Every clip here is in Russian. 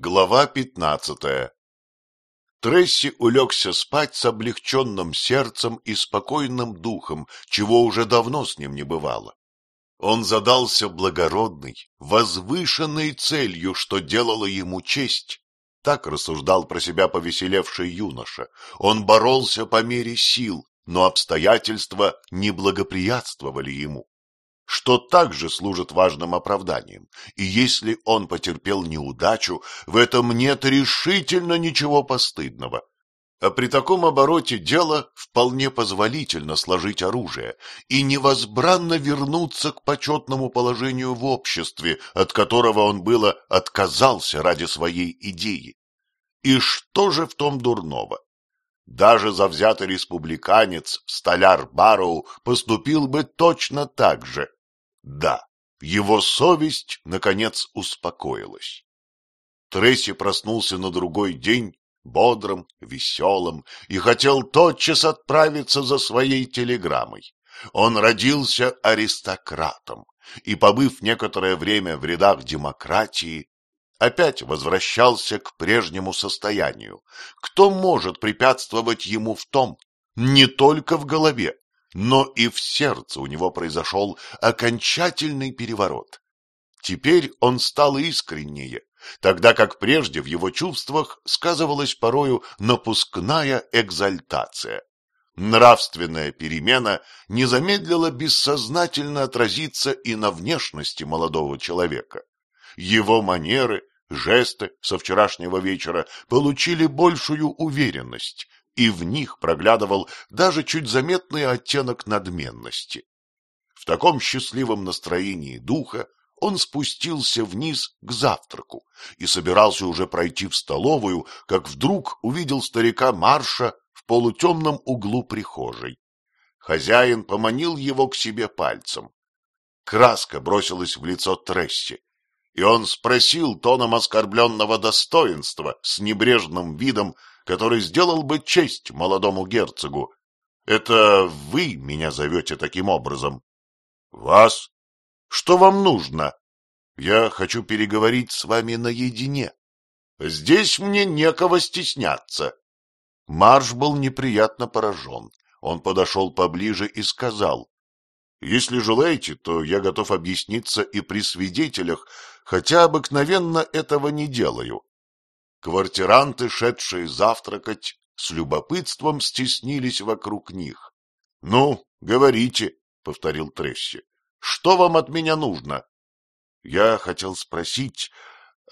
Глава пятнадцатая Тресси улегся спать с облегченным сердцем и спокойным духом, чего уже давно с ним не бывало. Он задался благородной, возвышенной целью, что делало ему честь. Так рассуждал про себя повеселевший юноша. Он боролся по мере сил, но обстоятельства не благоприятствовали ему что также служит важным оправданием, и если он потерпел неудачу, в этом нет решительно ничего постыдного. А при таком обороте дела вполне позволительно сложить оружие и невозбранно вернуться к почетному положению в обществе, от которого он было отказался ради своей идеи. И что же в том дурного? Даже завзятый республиканец, столяр Барроу, поступил бы точно так же, да, его совесть, наконец, успокоилась. Тресси проснулся на другой день, бодрым, веселым, и хотел тотчас отправиться за своей телеграммой. Он родился аристократом и, побыв некоторое время в рядах демократии, опять возвращался к прежнему состоянию. Кто может препятствовать ему в том, не только в голове, но и в сердце у него произошел окончательный переворот. Теперь он стал искреннее, тогда как прежде в его чувствах сказывалась порою напускная экзальтация. Нравственная перемена не замедлила бессознательно отразиться и на внешности молодого человека. Его манеры, жесты со вчерашнего вечера получили большую уверенность, и в них проглядывал даже чуть заметный оттенок надменности. В таком счастливом настроении духа он спустился вниз к завтраку и собирался уже пройти в столовую, как вдруг увидел старика Марша в полутемном углу прихожей. Хозяин поманил его к себе пальцем. Краска бросилась в лицо Тресси, и он спросил тоном оскорбленного достоинства с небрежным видом, который сделал бы честь молодому герцогу. Это вы меня зовете таким образом? Вас? Что вам нужно? Я хочу переговорить с вами наедине. Здесь мне некого стесняться. Марш был неприятно поражен. Он подошел поближе и сказал, «Если желаете, то я готов объясниться и при свидетелях, хотя обыкновенно этого не делаю. Квартиранты, шедшие завтракать, с любопытством стеснились вокруг них. — Ну, говорите, — повторил Тресси, — что вам от меня нужно? — Я хотел спросить,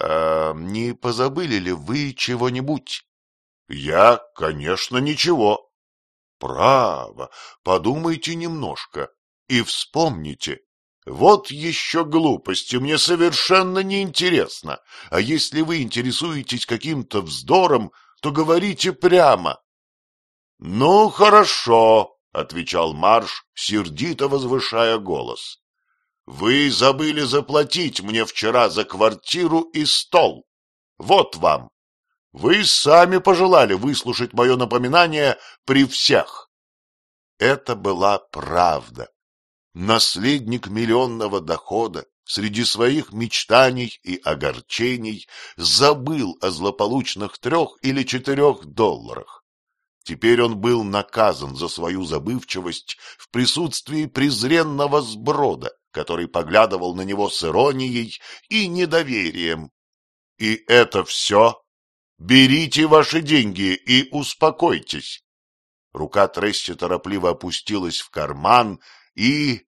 а не позабыли ли вы чего-нибудь? — Я, конечно, ничего. — Право, подумайте немножко и вспомните, вот еще глупости, мне совершенно неинтересно. А если вы интересуетесь каким-то вздором, то говорите прямо. — Ну, хорошо, — отвечал Марш, сердито возвышая голос. — Вы забыли заплатить мне вчера за квартиру и стол. Вот вам. Вы сами пожелали выслушать мое напоминание при всех. Это была правда наследник миллионного дохода, среди своих мечтаний и огорчений забыл о злополучных трех или четырех долларах. Теперь он был наказан за свою забывчивость в присутствии презренного сброда, который поглядывал на него с иронией и недоверием. И это все? Берите ваши деньги и успокойтесь. Рука Тресси торопливо опустилась в карман и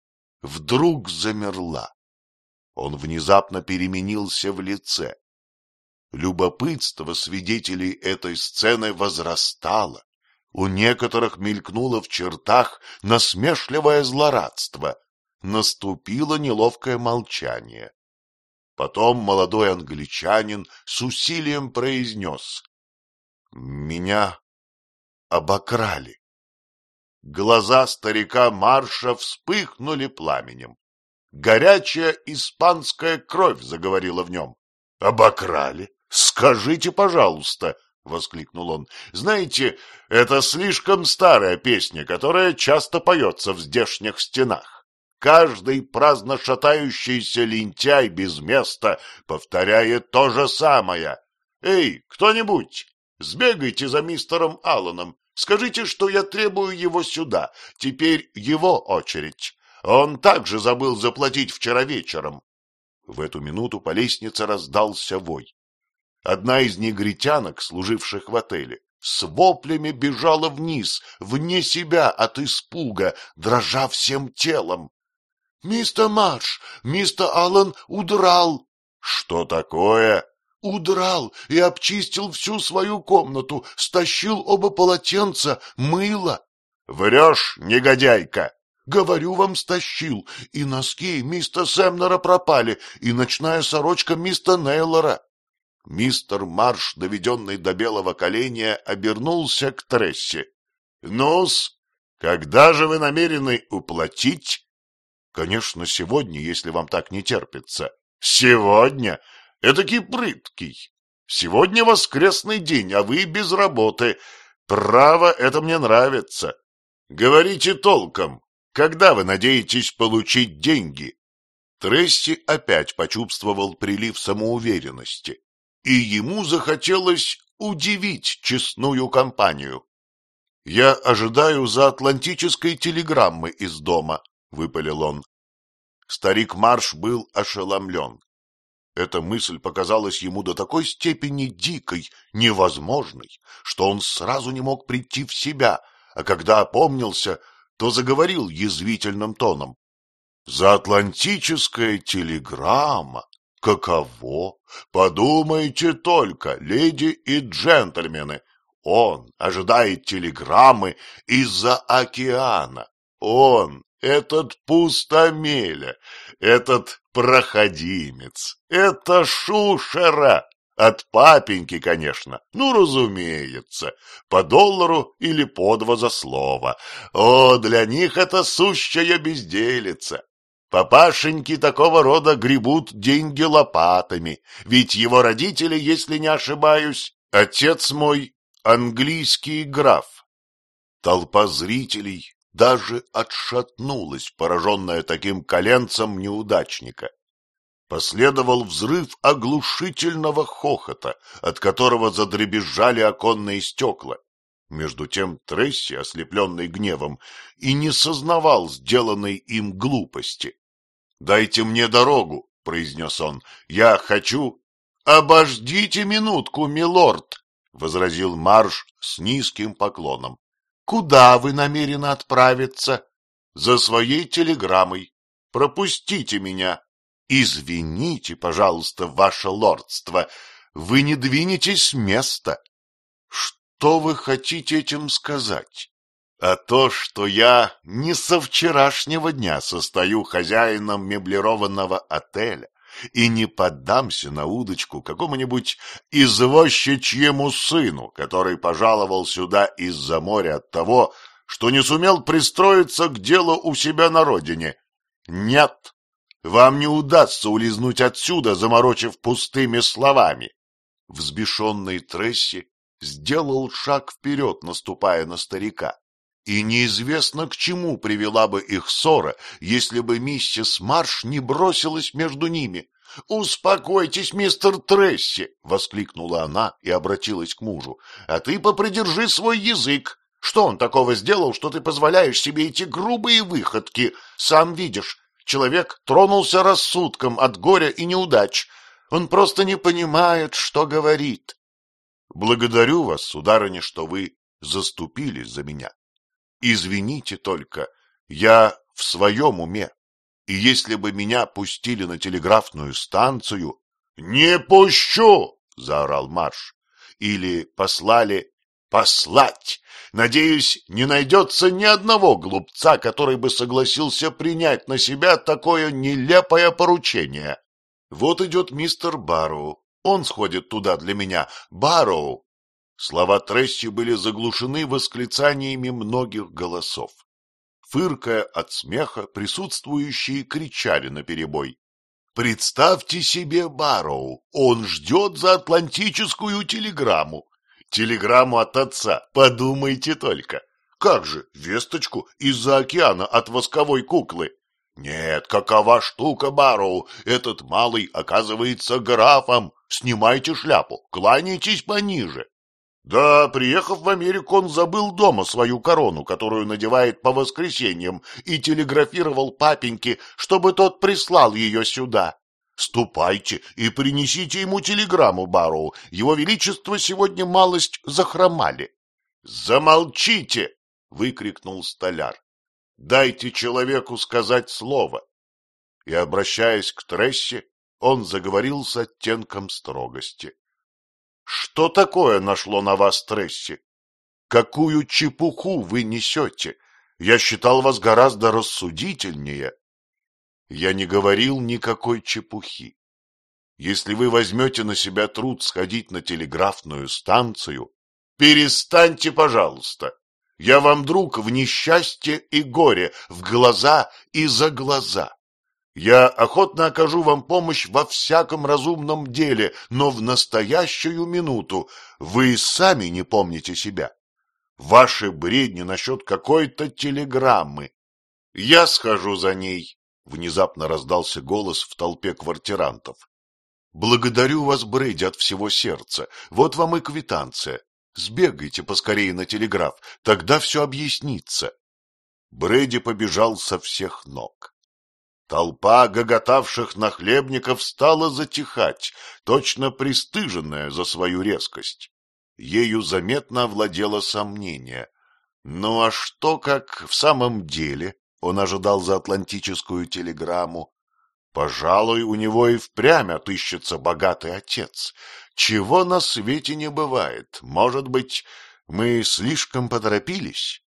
вдруг замерла. Он внезапно переменился в лице. Любопытство свидетелей этой сцены возрастало. У некоторых мелькнуло в чертах насмешливое злорадство. Наступило неловкое молчание. Потом молодой англичанин с усилием произнес. — Меня обокрали. Глаза старика Марша вспыхнули пламенем. Горячая испанская кровь заговорила в нем. — Обокрали? Скажите, пожалуйста, — воскликнул он. — Знаете, это слишком старая песня, которая часто поется в здешних стенах. Каждый праздно шатающийся лентяй без места повторяет то же самое. Эй, кто-нибудь, сбегайте за мистером Алланом, скажите, что я требую его сюда, теперь его очередь. Он также забыл заплатить вчера вечером. В эту минуту по лестнице раздался вой. Одна из негритянок, служивших в отеле, с воплями бежала вниз, вне себя от испуга, дрожа всем телом. — Мистер Марш, мистер Аллан удрал. — Что такое? — Удрал и обчистил всю свою комнату, стащил оба полотенца, мыло. — Врешь, негодяйка! — Говорю вам, стащил. И носки мистера Сэмнера пропали, и ночная сорочка мистера Нейлора. Мистер Марш, доведенный до белого коленя, обернулся к Трессе. — Ну-с, когда же вы намерены уплатить? — Конечно, сегодня, если вам так не терпится. — Сегодня? Этакий прыткий. Сегодня воскресный день, а вы без работы. Право, это мне нравится. Говорите толком. Когда вы надеетесь получить деньги? Тресси опять почувствовал прилив самоуверенности и ему захотелось удивить честную компанию. — Я ожидаю за атлантической телеграммы из дома, — выпалил он. Старик Марш был ошеломлен. Эта мысль показалась ему до такой степени дикой, невозможной, что он сразу не мог прийти в себя, а когда опомнился, то заговорил язвительным тоном. — За атлантическая телеграмма! Каково? Подумайте только, леди и джентльмены, он ожидает телеграммы из-за океана. Он, этот пустомеля, этот проходимец, это шушера. От папеньки, конечно. Ну, разумеется. По доллару или по два за слово. О, для них это сущая безделица. Папашеньки такого рода гребут деньги лопатами, ведь его родители, если не ошибаюсь, отец мой английский граф. Толпа зрителей даже отшатнулась, пораженная таким коленцем неудачника. Последовал взрыв оглушительного хохота, от которого задребезжали оконные стекла. Между тем Тресси, ослепленный гневом, и не сознавал сделанной им глупости. «Дайте мне дорогу», — произнес он. «Я хочу...» «Обождите минутку, милорд», — возразил Марш с низким поклоном. «Куда вы намерены отправиться?» «За своей телеграммой. Пропустите меня». «Извините, пожалуйста, ваше лордство, вы не двинетесь с места». «Что вы хотите этим сказать?» а то, что я не со вчерашнего дня состою хозяином меблированного отеля и не поддамся на удочку какому-нибудь извозчичьему сыну, который пожаловал сюда из-за моря от того, что не сумел пристроиться к делу у себя на родине. Нет, вам не удастся улизнуть отсюда, заморочив пустыми словами. Взбешенный Тресси сделал шаг вперед, наступая на старика. И неизвестно, к чему привела бы их ссора, если бы миссис Марш не бросилась между ними. — Успокойтесь, мистер Тресси! — воскликнула она и обратилась к мужу. — А ты попридержи свой язык. Что он такого сделал, что ты позволяешь себе эти грубые выходки? Сам видишь, человек тронулся рассудком от горя и неудач. Он просто не понимает, что говорит. — Благодарю вас, сударыня, что вы заступились за меня. Извините только, я в своем уме, и если бы меня пустили на телеграфную станцию... — Не пущу! — заорал Марш. Или послали... — Послать! Надеюсь, не найдется ни одного глупца, который бы согласился принять на себя такое нелепое поручение. Вот идет мистер Барроу. Он сходит туда для меня. Барроу, Слова Тресси были заглушены восклицаниями многих голосов. Фыркая от смеха, присутствующие кричали наперебой. «Представьте себе Барроу, он ждет за атлантическую телеграмму. Телеграмму от отца, подумайте только. Как же, весточку из-за океана от восковой куклы. Нет, какова штука, Барроу, этот малый оказывается графом. Снимайте шляпу, кланяйтесь пониже. Да, приехав в Америку, он забыл дома свою корону, которую надевает по воскресеньям, и телеграфировал папеньке, чтобы тот прислал ее сюда. Ступайте и принесите ему телеграмму, Барроу. Его Величество сегодня малость захромали. — Замолчите! — выкрикнул столяр. — Дайте человеку сказать слово. И, обращаясь к Трессе, он заговорил с оттенком строгости. Что такое нашло на вас Тресси? Какую чепуху вы несете? Я считал вас гораздо рассудительнее. Я не говорил никакой чепухи. Если вы возьмете на себя труд сходить на телеграфную станцию, перестаньте, пожалуйста. Я вам друг в несчастье и горе, в глаза и за глаза. Я охотно окажу вам помощь во всяком разумном деле, но в настоящую минуту вы сами не помните себя. Ваши бредни насчет какой-то телеграммы. Я схожу за ней. Внезапно раздался голос в толпе квартирантов. Благодарю вас, Брэди, от всего сердца. Вот вам и квитанция. Сбегайте поскорее на телеграф, тогда все объяснится. Брэди побежал со всех ног. Толпа гоготавших нахлебников стала затихать, точно пристыженная за свою резкость. Ею заметно овладело сомнение. Ну а что, как в самом деле он ожидал за атлантическую телеграмму? Пожалуй, у него и впрямь отыщется богатый отец. Чего на свете не бывает. Может быть, мы слишком поторопились?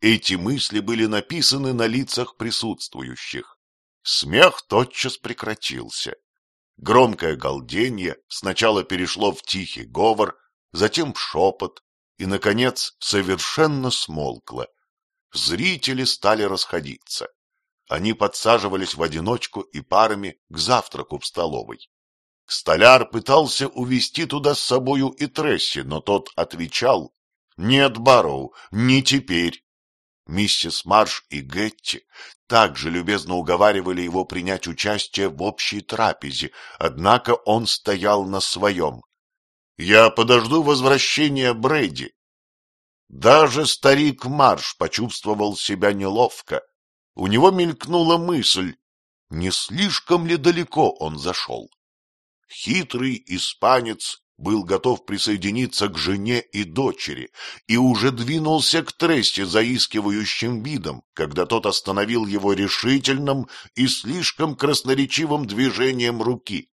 Эти мысли были написаны на лицах присутствующих. Смех тотчас прекратился. Громкое галденье сначала перешло в тихий говор, затем в шепот и, наконец, совершенно смолкло. Зрители стали расходиться. Они подсаживались в одиночку и парами к завтраку в столовой. Столяр пытался увести туда с собою и Тресси, но тот отвечал, «Нет, Барроу, не теперь. Миссис Марш и Гетти также любезно уговаривали его принять участие в общей трапезе, однако он стоял на своем. «Я подожду возвращения Брэди». Даже старик Марш почувствовал себя неловко. У него мелькнула мысль, не слишком ли далеко он зашел. Хитрый испанец был готов присоединиться к жене и дочери и уже двинулся к Тресте заискивающим видом, когда тот остановил его решительным и слишком красноречивым движением руки.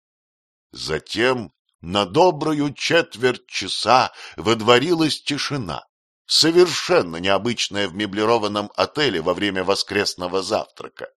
Затем на добрую четверть часа водворилась тишина, совершенно необычная в меблированном отеле во время воскресного завтрака.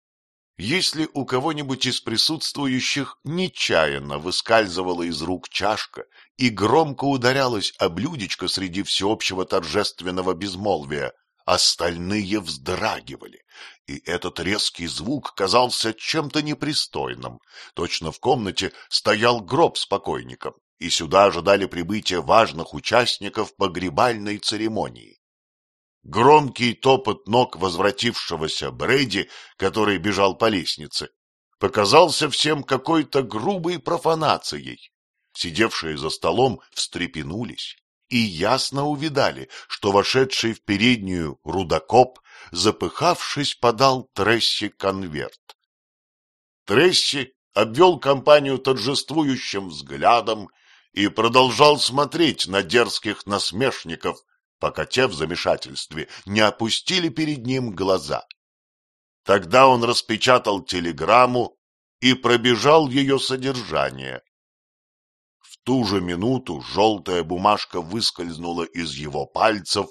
Если у кого-нибудь из присутствующих нечаянно выскальзывала из рук чашка и громко ударялась о блюдечко среди всеобщего торжественного безмолвия, остальные вздрагивали, и этот резкий звук казался чем-то непристойным. Точно в комнате стоял гроб с покойником, и сюда ожидали прибытия важных участников погребальной церемонии. Громкий топот ног возвратившегося Брейди, который бежал по лестнице, показался всем какой-то грубой профанацией. Сидевшие за столом встрепенулись и ясно увидали, что вошедший в переднюю рудокоп, запыхавшись, подал Тресси конверт. Тресси обвел компанию торжествующим взглядом и продолжал смотреть на дерзких насмешников, пока те в замешательстве не опустили перед ним глаза. Тогда он распечатал телеграмму и пробежал ее содержание. В ту же минуту желтая бумажка выскользнула из его пальцев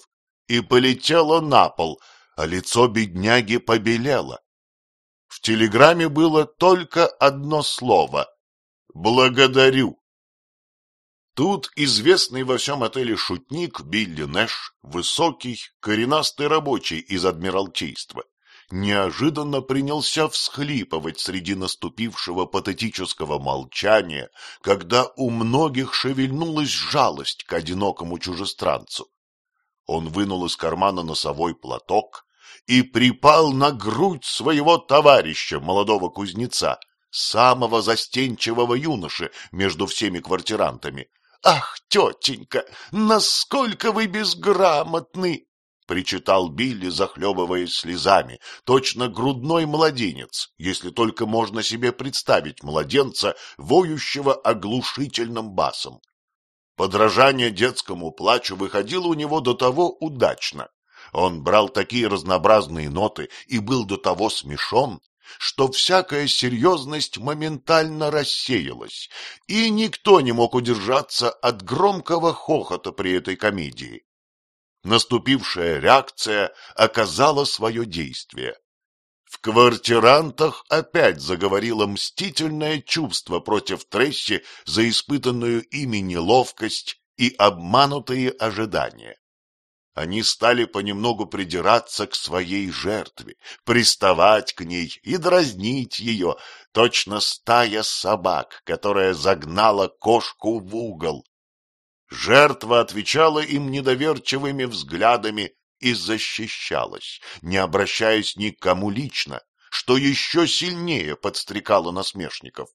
и полетела на пол, а лицо бедняги побелело. В телеграмме было только одно слово — «Благодарю». Тут известный во всем отеле шутник Билли Нэш, высокий, коренастый рабочий из Адмиралтейства, неожиданно принялся всхлипывать среди наступившего патетического молчания, когда у многих шевельнулась жалость к одинокому чужестранцу. Он вынул из кармана носовой платок и припал на грудь своего товарища, молодого кузнеца, самого застенчивого юноши между всеми квартирантами. «Ах, тетенька, насколько вы безграмотны!» — причитал Билли, захлебываясь слезами, точно грудной младенец, если только можно себе представить младенца, воющего оглушительным басом. Подражание детскому плачу выходило у него до того удачно. Он брал такие разнообразные ноты и был до того смешон, что всякая серьезность моментально рассеялась, и никто не мог удержаться от громкого хохота при этой комедии. Наступившая реакция оказала свое действие. В квартирантах опять заговорило мстительное чувство против Тресси за испытанную ими неловкость и обманутые ожидания. Они стали понемногу придираться к своей жертве, приставать к ней и дразнить ее, точно стая собак, которая загнала кошку в угол. Жертва отвечала им недоверчивыми взглядами и защищалась, не обращаясь ни к кому лично, что еще сильнее подстрекало насмешников.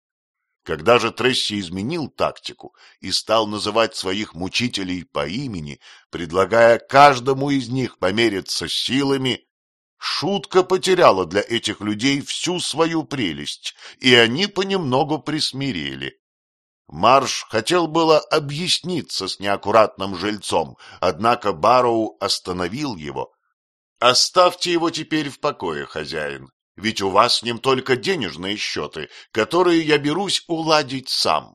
Когда же Тресси изменил тактику и стал называть своих мучителей по имени, предлагая каждому из них помериться силами, шутка потеряла для этих людей всю свою прелесть, и они понемногу присмирели. Марш хотел было объясниться с неаккуратным жильцом, однако Барроу остановил его. — Оставьте его теперь в покое, хозяин ведь у вас с ним только денежные счеты, которые я берусь уладить сам.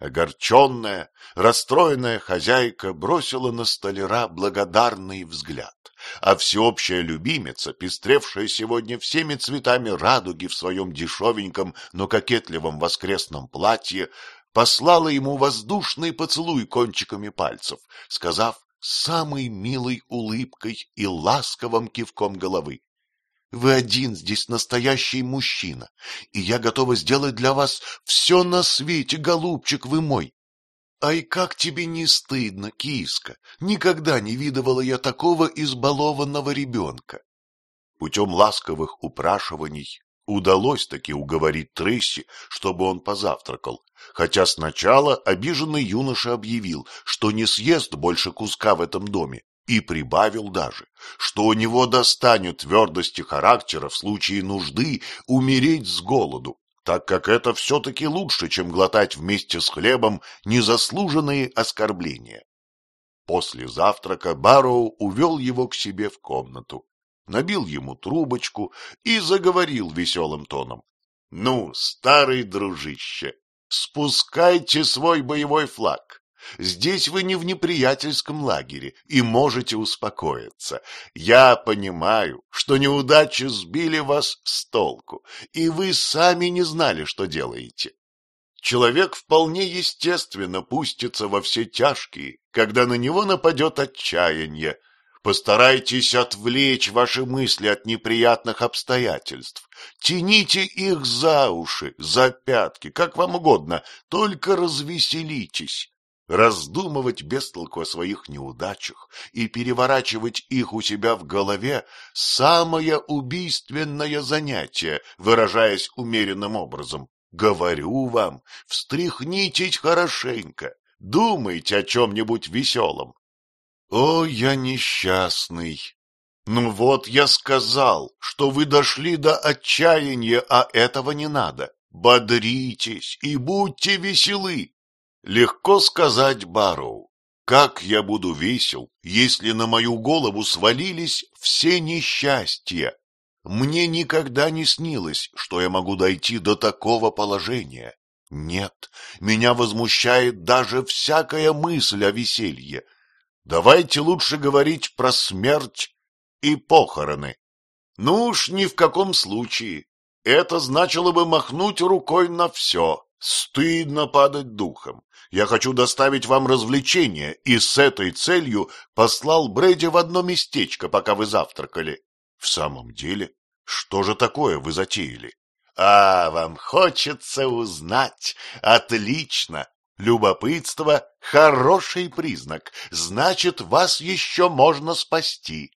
Огорченная, расстроенная хозяйка бросила на столяра благодарный взгляд, а всеобщая любимица, пестревшая сегодня всеми цветами радуги в своем дешевеньком, но кокетливом воскресном платье, послала ему воздушный поцелуй кончиками пальцев, сказав самой милой улыбкой и ласковым кивком головы. Вы один здесь настоящий мужчина, и я готова сделать для вас все на свете, голубчик вы мой. Ай, как тебе не стыдно, киска, никогда не видывала я такого избалованного ребенка. Путем ласковых упрашиваний удалось таки уговорить Трейси, чтобы он позавтракал, хотя сначала обиженный юноша объявил, что не съест больше куска в этом доме, и прибавил даже, что у него достанет твердости характера в случае нужды умереть с голоду, так как это все-таки лучше, чем глотать вместе с хлебом незаслуженные оскорбления. После завтрака Барроу увел его к себе в комнату, набил ему трубочку и заговорил веселым тоном. — Ну, старый дружище, спускайте свой боевой флаг. Здесь вы не в неприятельском лагере и можете успокоиться. Я понимаю, что неудачи сбили вас с толку, и вы сами не знали, что делаете. Человек вполне естественно пустится во все тяжкие, когда на него нападет отчаяние. Постарайтесь отвлечь ваши мысли от неприятных обстоятельств. Тяните их за уши, за пятки, как вам угодно, только развеселитесь. Раздумывать без толку о своих неудачах и переворачивать их у себя в голове – самое убийственное занятие, выражаясь умеренным образом. Говорю вам, встряхнитесь хорошенько, думайте о чем-нибудь веселом. О, я несчастный! Ну вот я сказал, что вы дошли до отчаяния, а этого не надо. Бодритесь и будьте веселы. Легко сказать Барроу, как я буду весел, если на мою голову свалились все несчастья. Мне никогда не снилось, что я могу дойти до такого положения. Нет, меня возмущает даже всякая мысль о веселье. Давайте лучше говорить про смерть и похороны. Ну уж ни в каком случае. Это значило бы махнуть рукой на все. Стыдно падать духом. Я хочу доставить вам развлечение, и с этой целью послал Брэди в одно местечко, пока вы завтракали. В самом деле, что же такое вы затеяли? А, вам хочется узнать. Отлично. Любопытство — хороший признак. Значит, вас еще можно спасти.